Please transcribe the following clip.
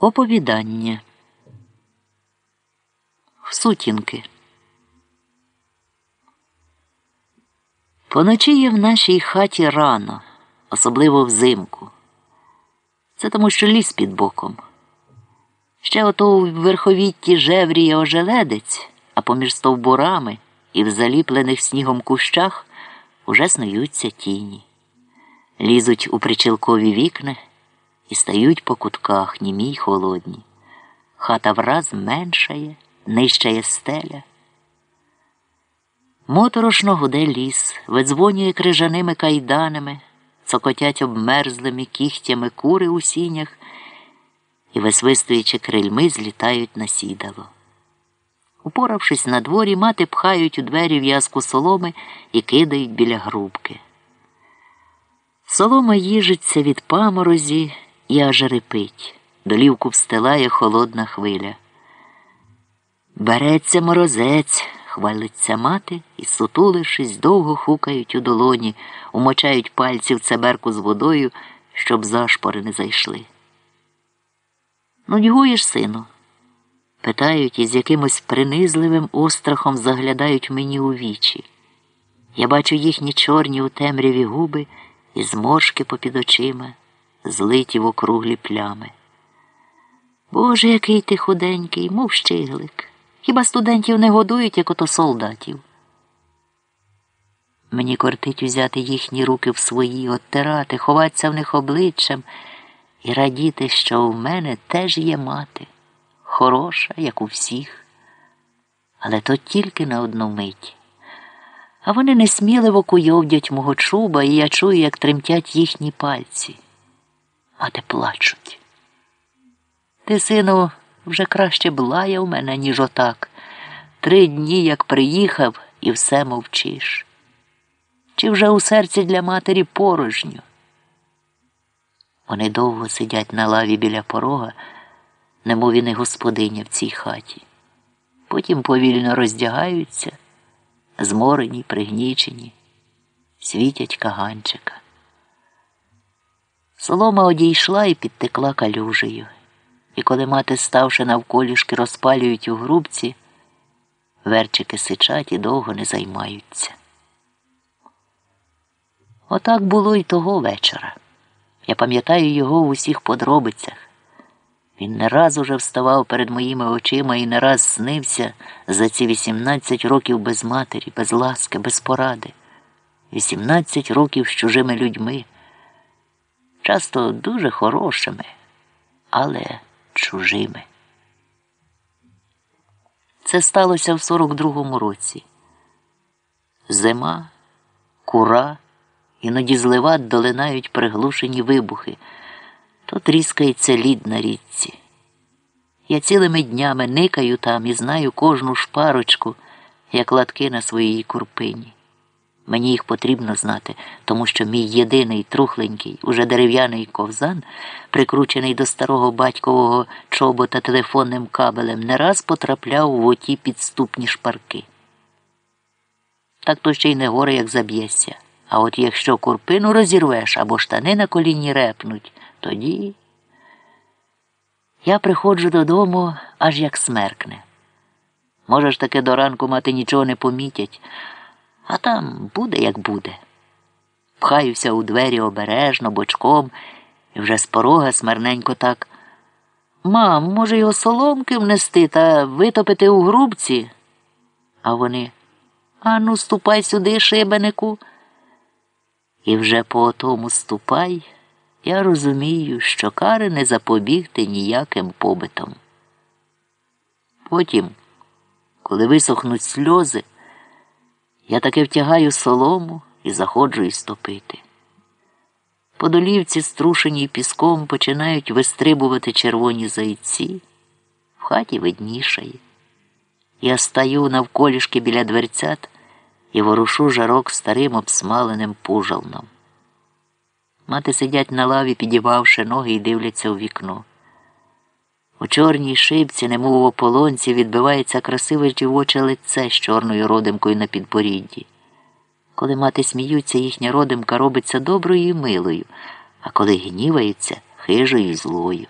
Оповідання. В сутінки. Поночі є в нашій хаті рано, особливо взимку. Це тому, що ліс під боком. Ще ото у верховітті жевріє ожеледець, а поміж стовбурами і в заліплених снігом кущах уже снуються тіні, лізуть у причілкові вікна і стають по кутках, німі й холодні. Хата враз меншає, нижчає стеля. Моторошно гуде ліс, видзвонює крижаними кайданами, цокотять обмерзлими кігтями кури у сінях і, висвистуючи крильми, злітають на сідало. Упоравшись на дворі, мати пхають у двері в'язку соломи і кидають біля грубки. Солома їжиться від паморозі і аж репить, долівку встилає холодна хвиля. Береться морозець, хвалиться мати і, сутулившись, довго хукають у долоні, умочають пальці в цеберку з водою, щоб зашпори не зайшли. Нудьгуєш, сину? Питають і з якимось принизливим острахом заглядають мені у вічі. Я бачу їхні чорні у темряві губи і зморшки попід очима, злиті в округлі плями. Боже, який ти худенький, мов щиглик. Хіба студентів не годують, як ото солдатів? Мені кортить узяти їхні руки в свої, оттирати, ховатися в них обличчям і радіти, що в мене теж є мати, хороша, як у всіх, але то тільки на одну мить. А вони несміливо куйовдять мого чуба, і я чую, як тремтять їхні пальці. Мати плачуть. Ти, сину, вже краще б лаяв мене, ніж отак. Три дні, як приїхав, і все мовчиш. Чи вже у серці для матері порожньо? Вони довго сидять на лаві біля порога, немов і не господиня в цій хаті. Потім повільно роздягаються, зморені, пригнічені, світять каганчика. Солома одійшла і підтекла калюжею. І коли мати, ставши навколішки, розпалюють у грубці, верчики сичать і довго не займаються. Отак було й того вечора. Я пам'ятаю його в усіх подробицях. Він не раз уже вставав перед моїми очима і не раз снився за ці 18 років без матері, без ласки, без поради, 18 років з чужими людьми, часто дуже хорошими, але чужими. Це сталося в 42-му році. Зима, кура, іноді злива долинають приглушені вибухи, то тріскається лід на річці. Я цілими днями никаю там і знаю кожну шпарочку, як латки на своїй курпині. Мені їх потрібно знати, тому що мій єдиний трухленький, уже дерев'яний ковзан, прикручений до старого батькового чобота телефонним кабелем, не раз потрапляв в оті підступні шпарки. Так то ще й не горе, як заб'єшся. А от якщо курпину розірвеш або штани на коліні репнуть, тоді я приходжу додому, аж як смеркне. Може ж таки до ранку мати нічого не помітять. А там буде, як буде. Пхаюся у двері обережно, бочком, і вже з порога смирненько так. Мам, може, його соломки внести та витопити у грубці? А вони Ану, ступай сюди, шибенику. І вже по тому ступай, я розумію, що кари не запобігти ніяким побитом. Потім, коли висохнуть сльози, я таки втягаю солому і заходжу істопити. По долівці, струшеній піском, починають вистрибувати червоні зайці, в хаті виднішає. Я стаю навколішки біля дверцят і ворушу жарок старим обсмаленим пужалном. Мати сидять на лаві, підівавши ноги і дивляться у вікно. У чорній шибці, немов у ополонці, відбивається красиве дівоче лице з чорною родимкою на підборідді. Коли мати сміються, їхня родимка робиться доброю і милою, а коли гнівається, хижою і злою.